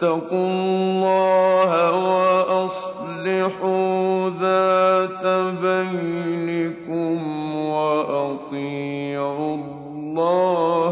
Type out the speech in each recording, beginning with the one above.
فَاتَّقُوا اللَّهَ وَأَصْلِحُوا ذَاتَ بَيْنِكُمْ وَأَطِيعُوا اللَّهَ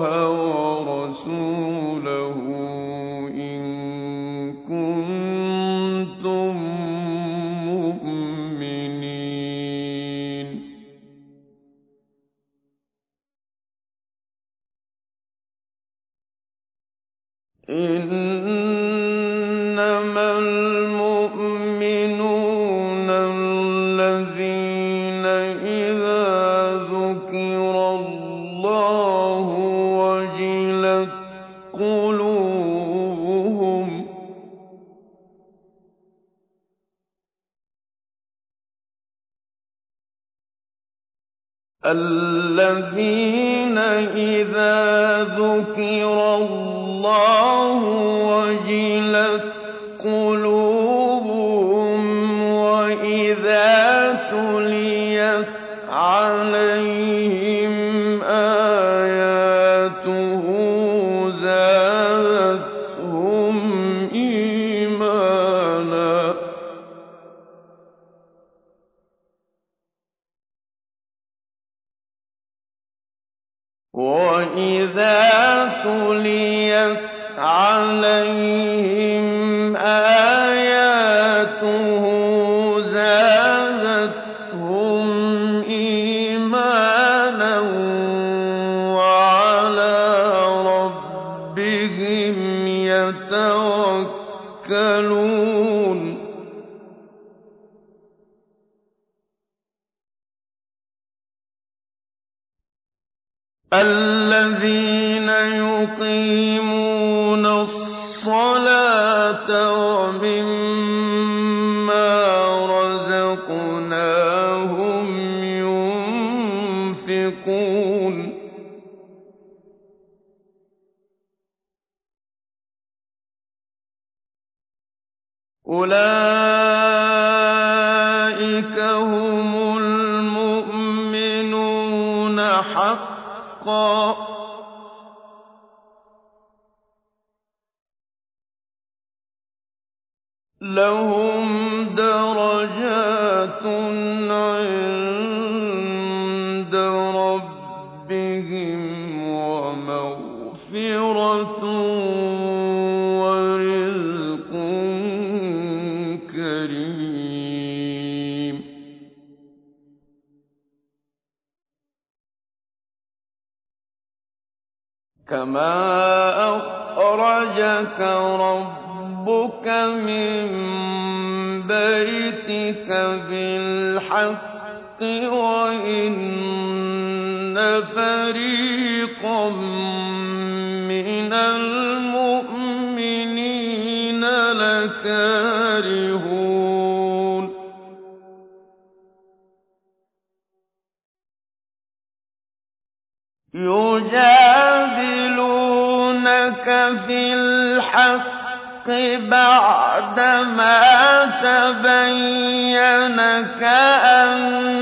أَمْ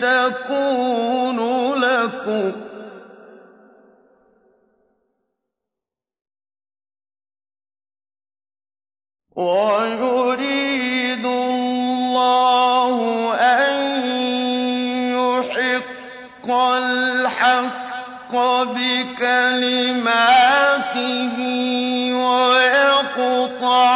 تكون لكم. ويريد الله أن يحق الحق بكلماته ويقطع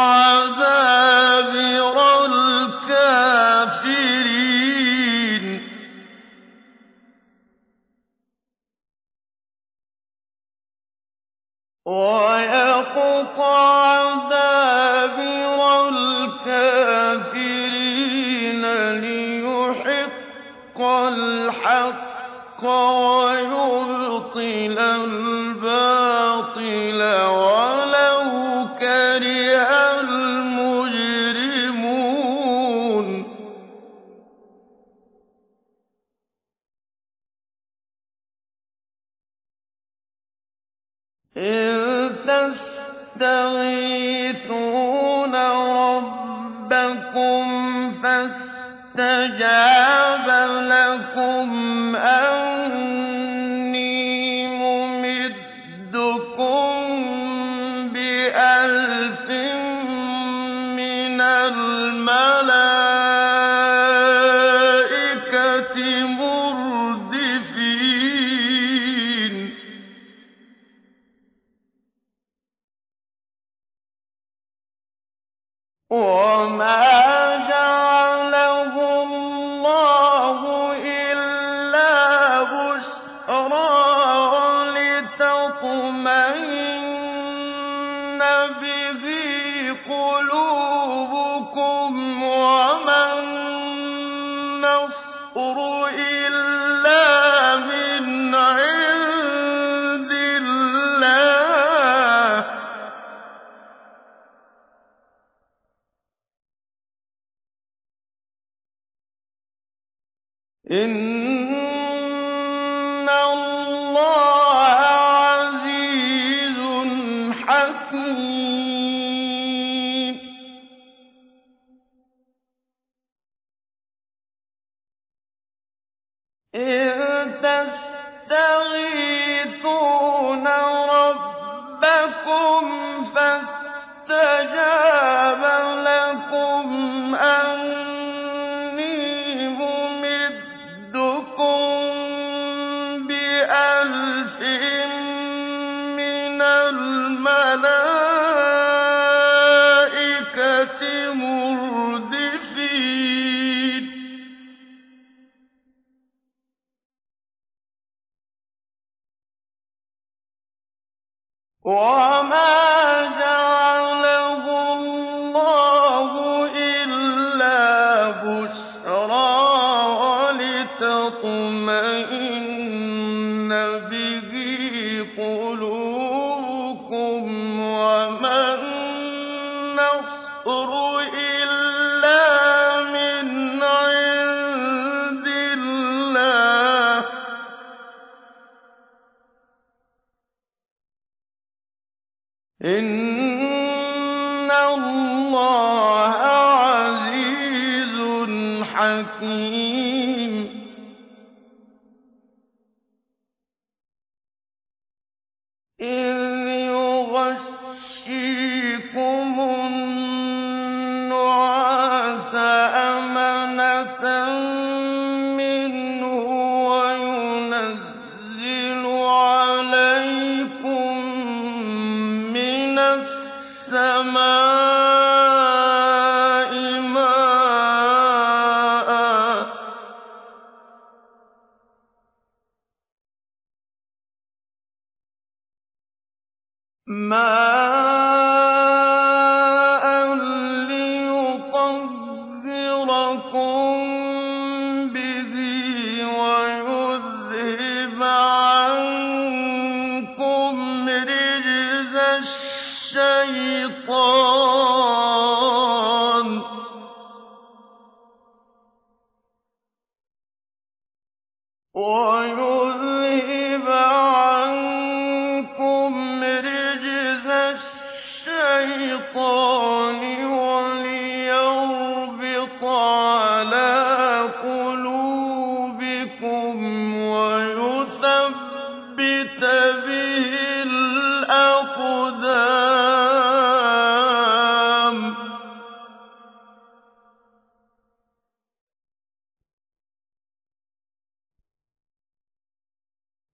تستغيثون ربكم فاستجاب لكم أن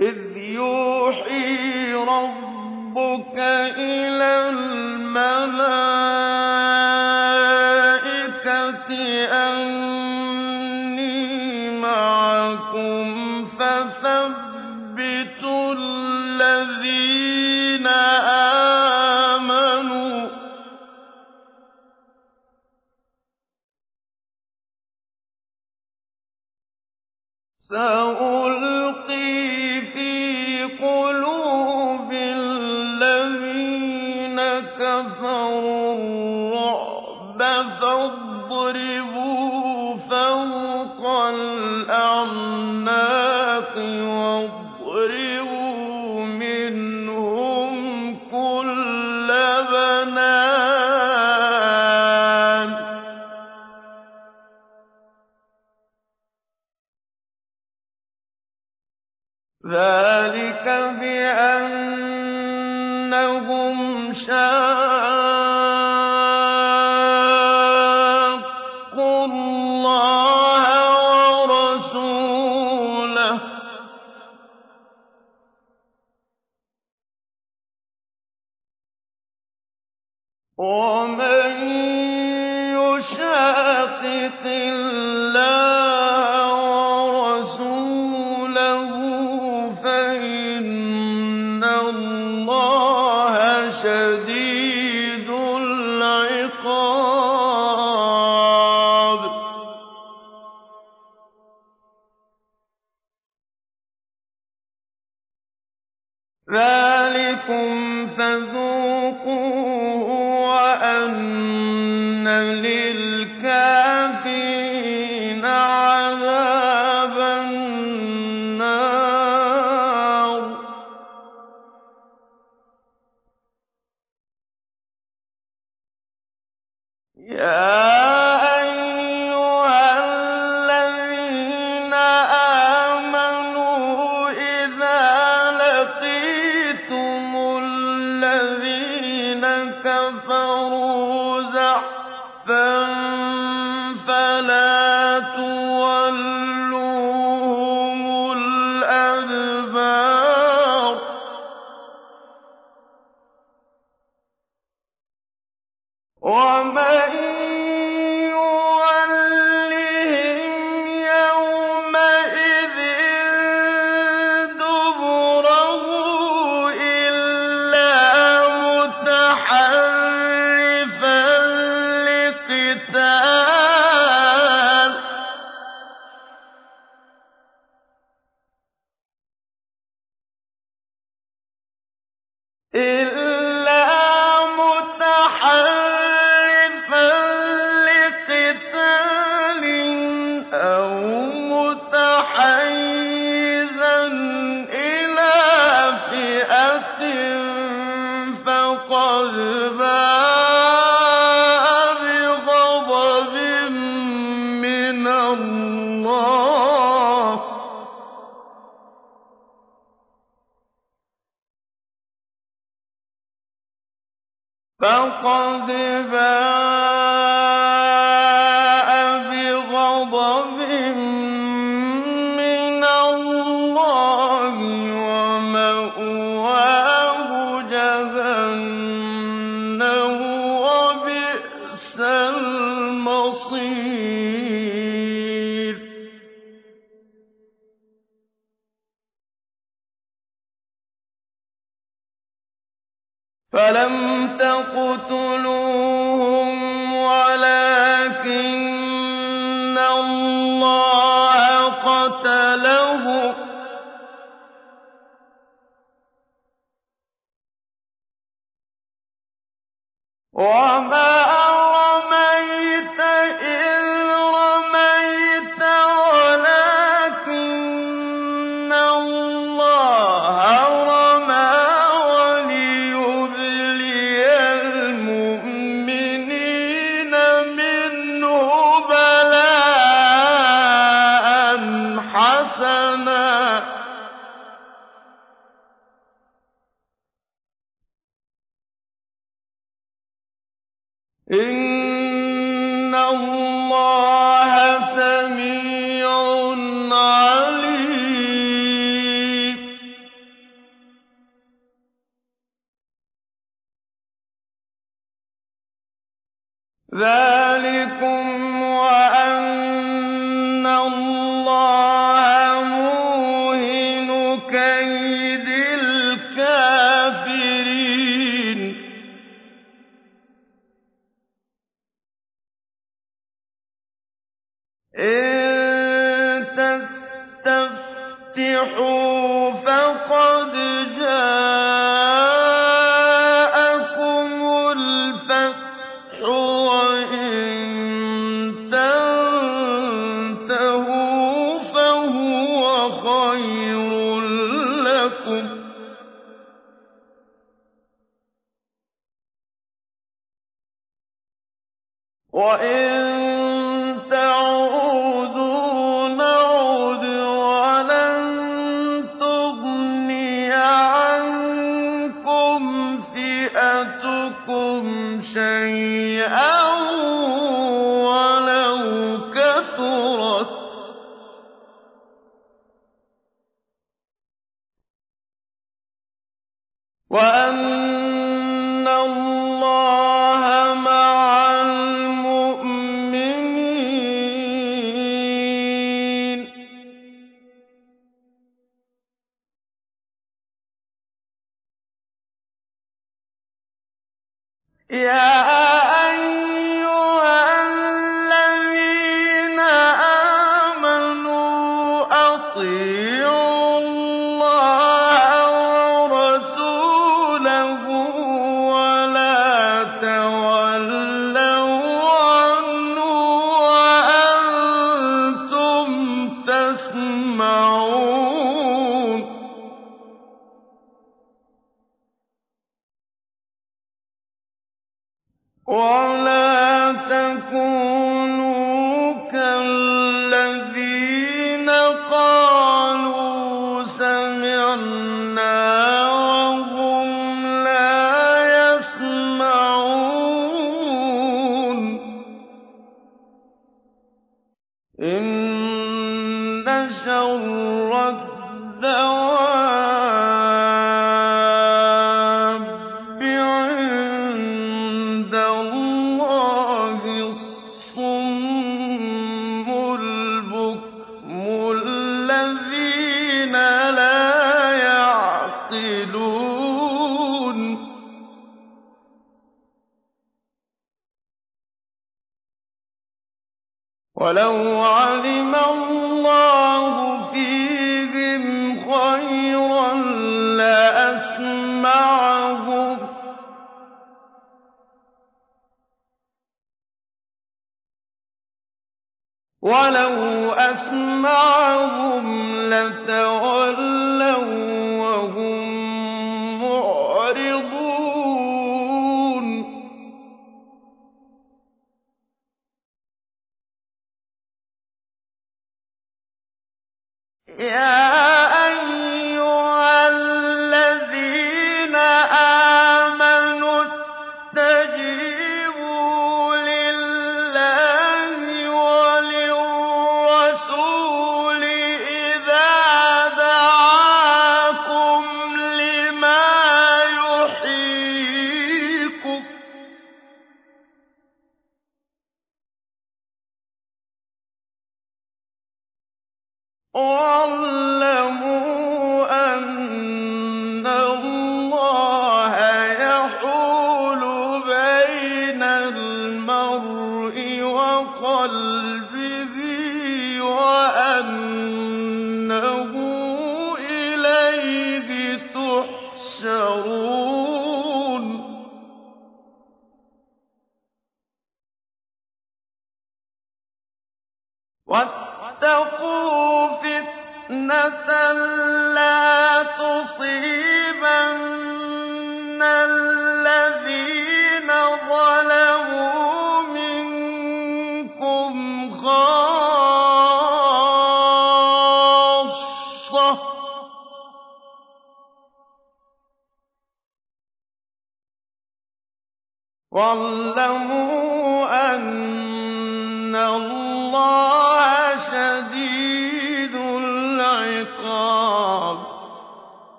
إِذْ يُوحِي رَبُّكَ إِلَى الْمَلَائِكَةِ أَنِّي مَعَكُمْ فَثَبِّتُوا الَّذِينَ آمَنُوا ۚ. إن يا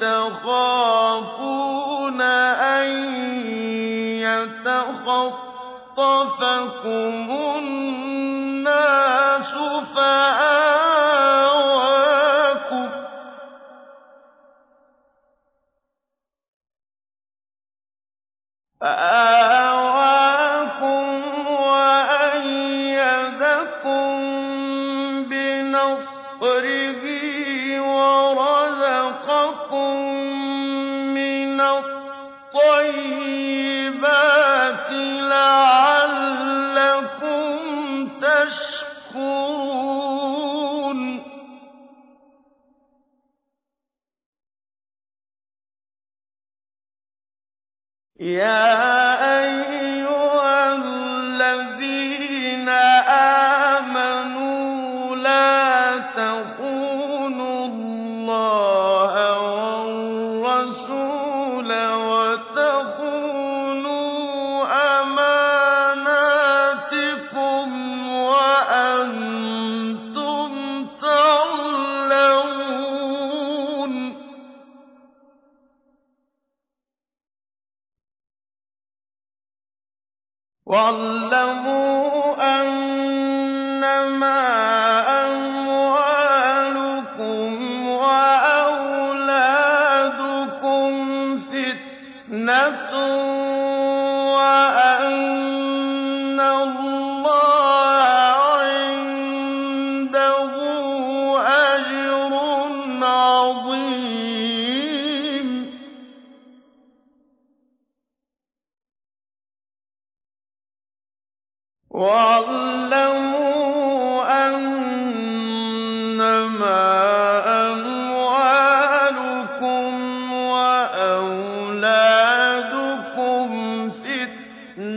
تَخَافُونَ أَن يَتَخَطَّفَكُمُ النَّاسُ يا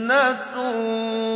يَا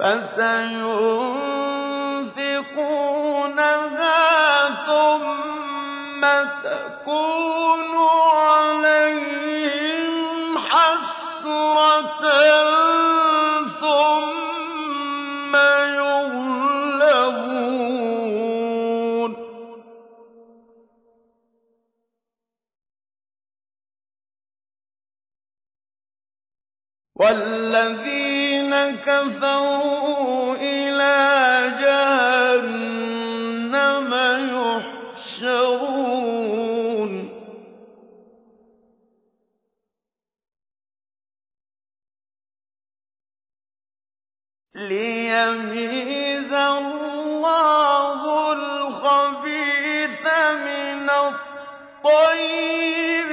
فسينفقونها ثم تكون عليهم حسرة ثم يغلبون والذين كفروا إلى جهنم يحشرون. ليميز الله الخبيث من الطيب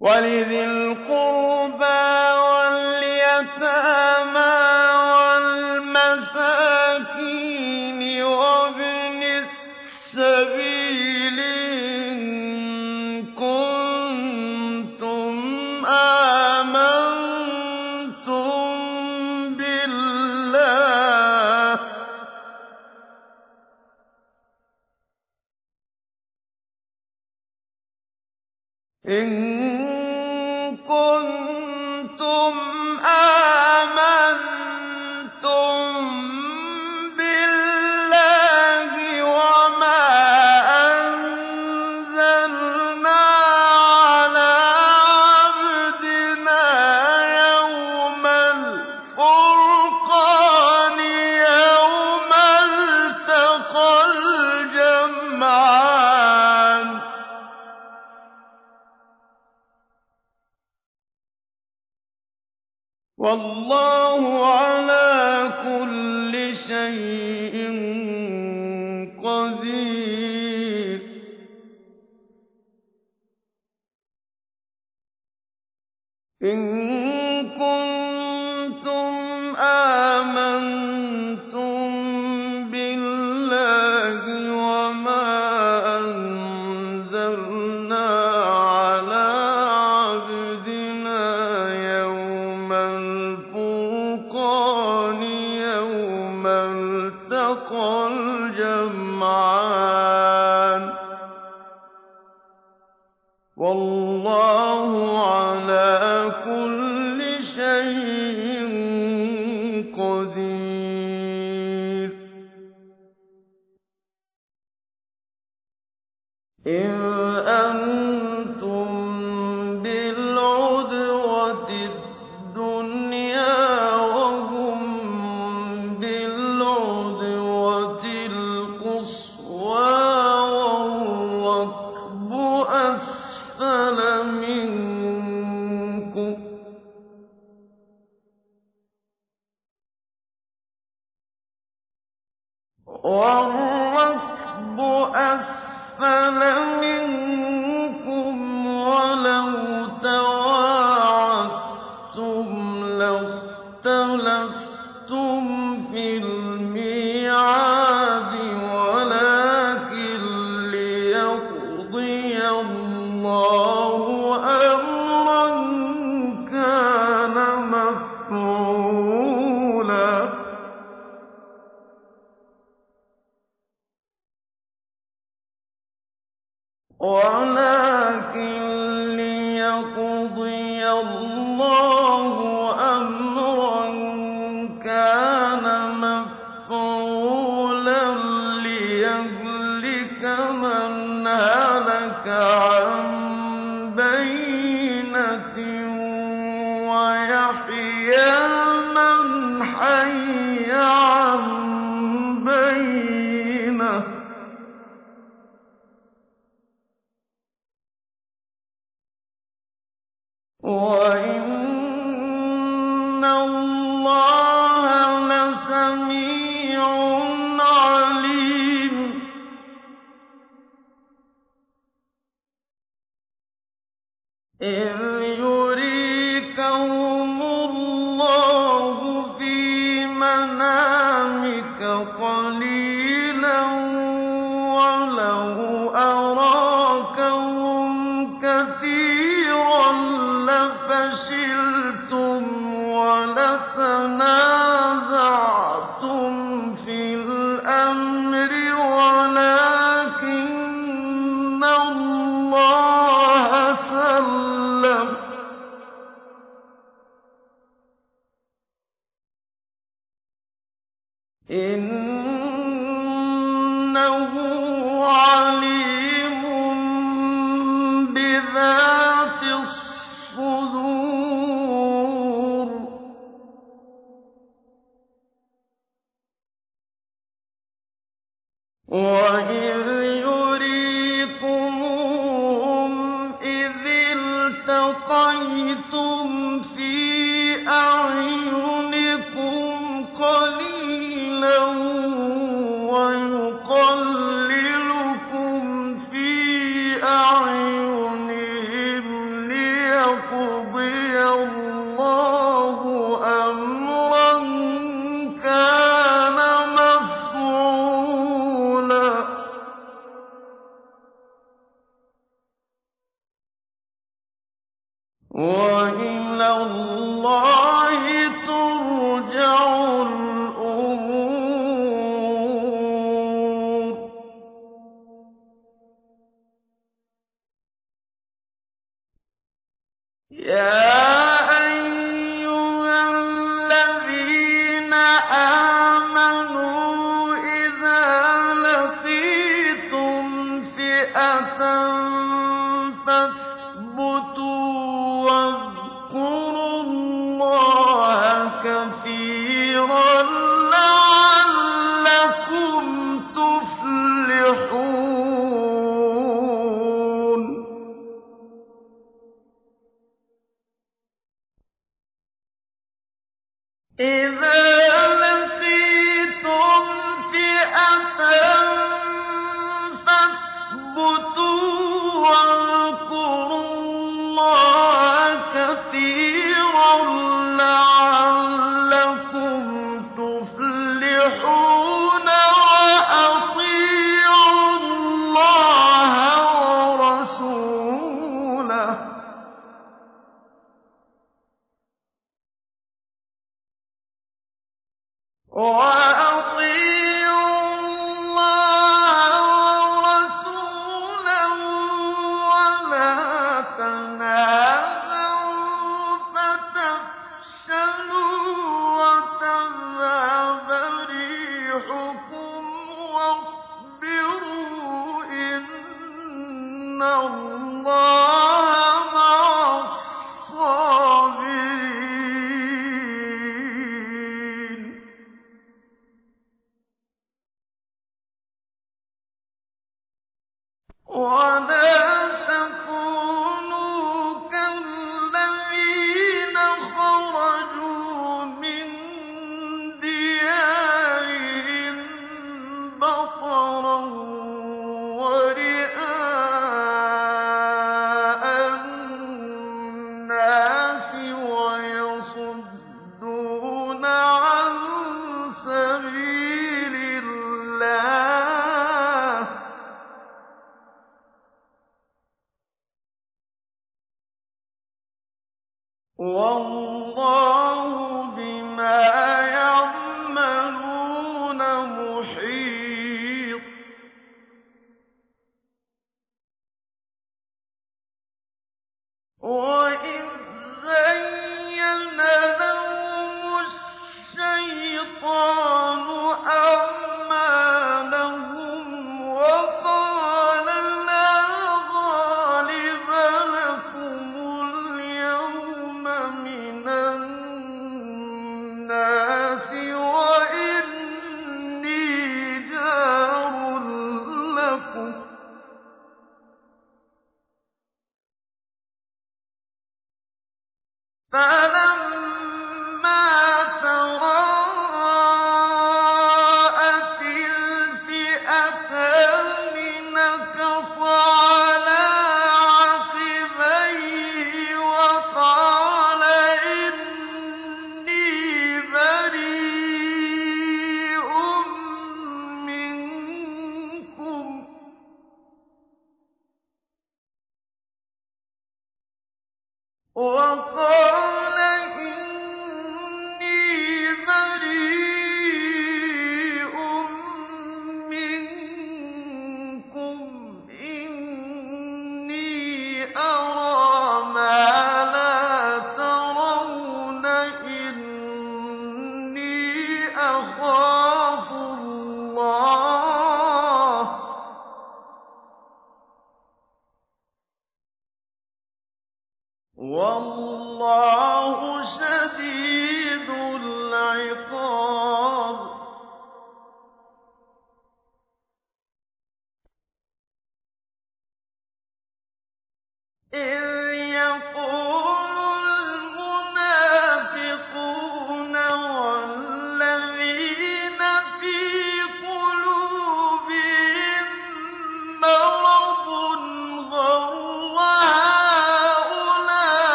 وَالْيَتَامَىٰ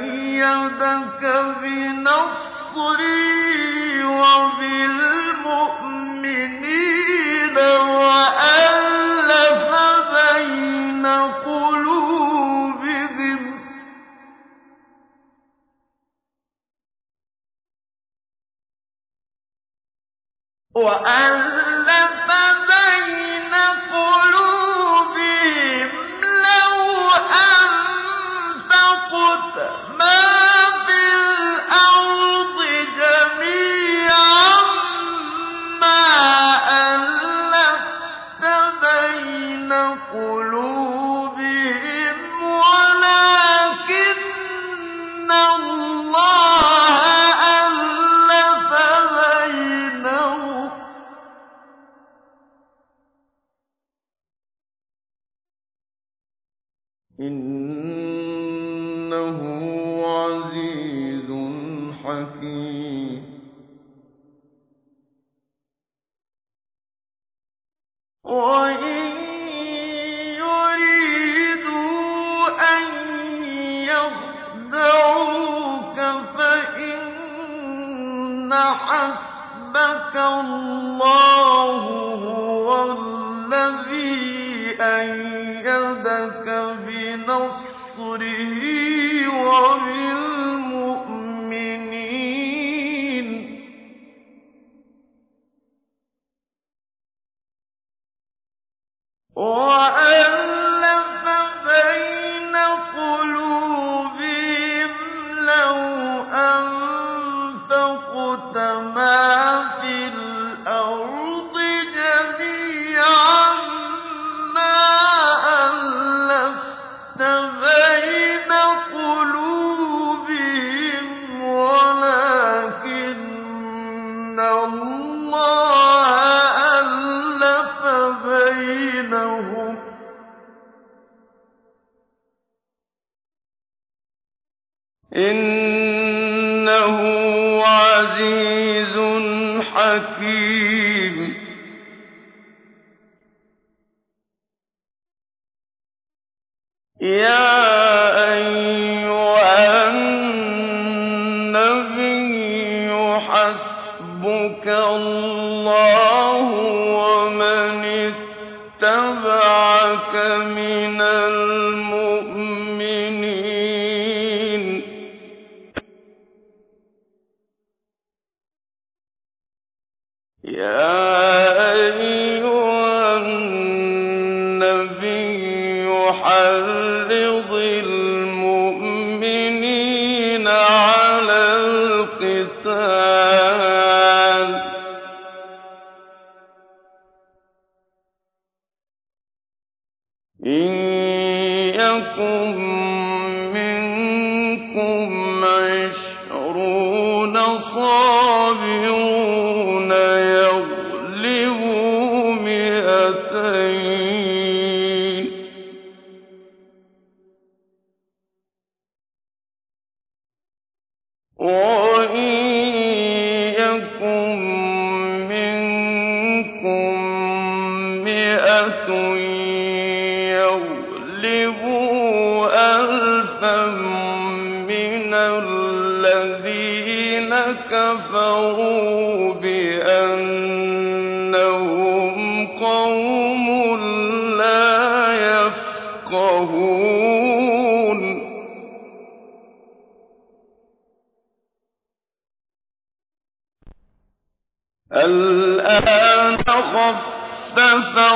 أيدك بنصري وبالمؤمنين وألف بين قلوبهم. وألف اللَّهَ أَلَّفَ بَيْنَهُمْ ۚ. إِنَّهُ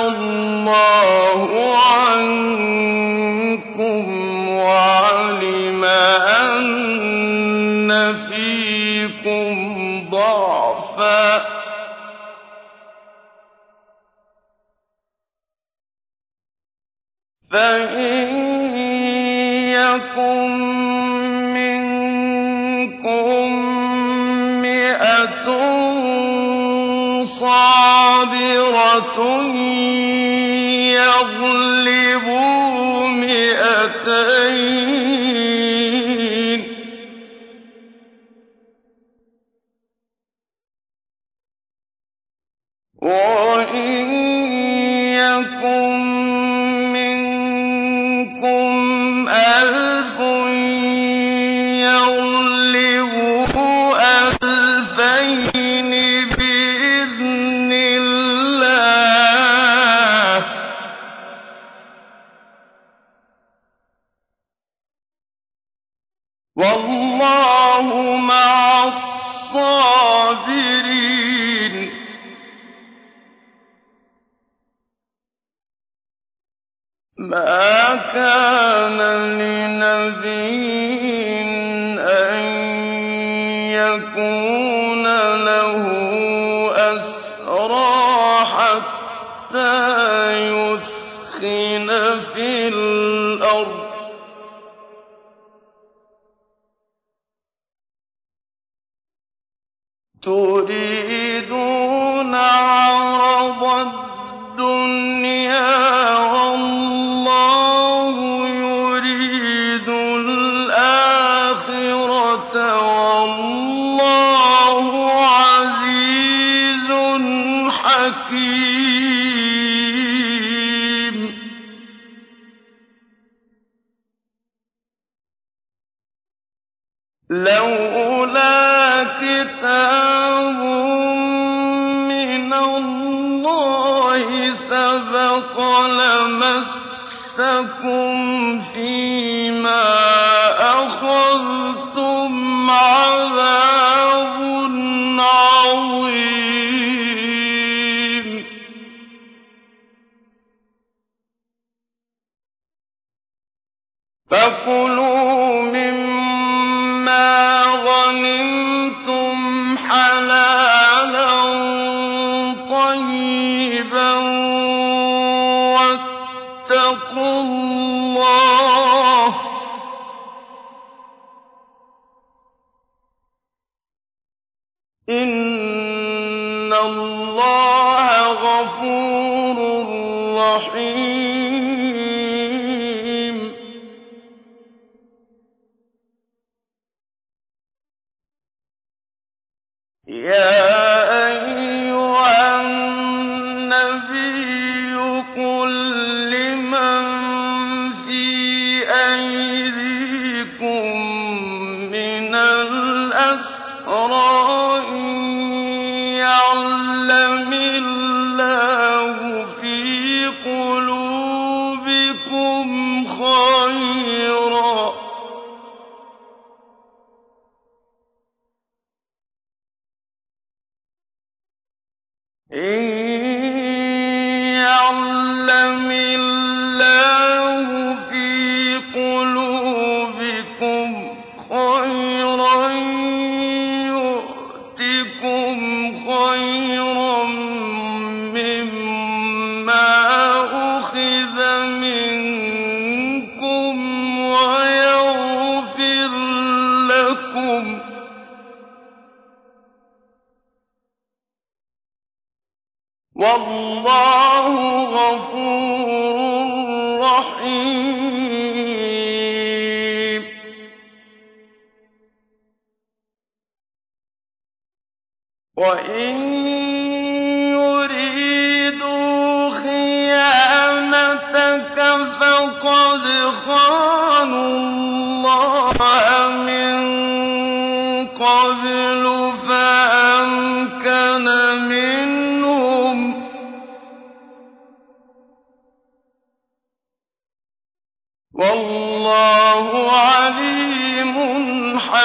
اللَّهُ عَنْ مَّرَّةٌ يَغْلِبُوا مِائَتَيْنِ لَّوْلَا كِتَابٌ مِّنَ اللَّهِ سَبَقَ لَمَسَّكُمْ فِيمَا أَخَذْتُمْ عَذَابٌ عَظِيمٌ. فَكُلُوا وَاللَّهُ غَفُورٌ رَّحِيمٌ. وَإِن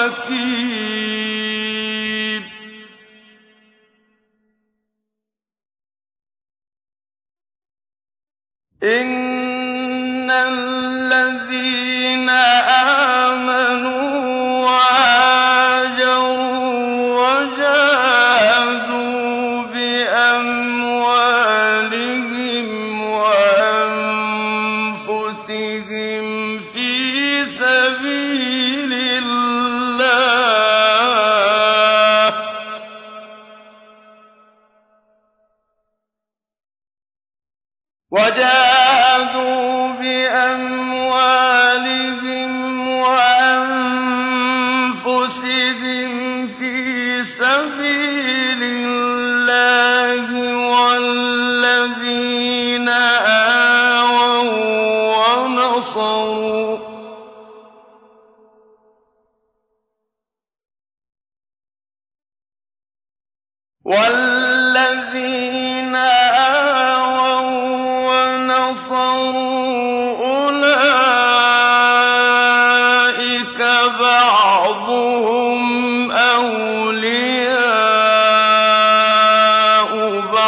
حكيم إن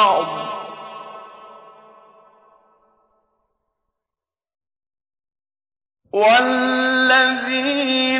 بعض والذين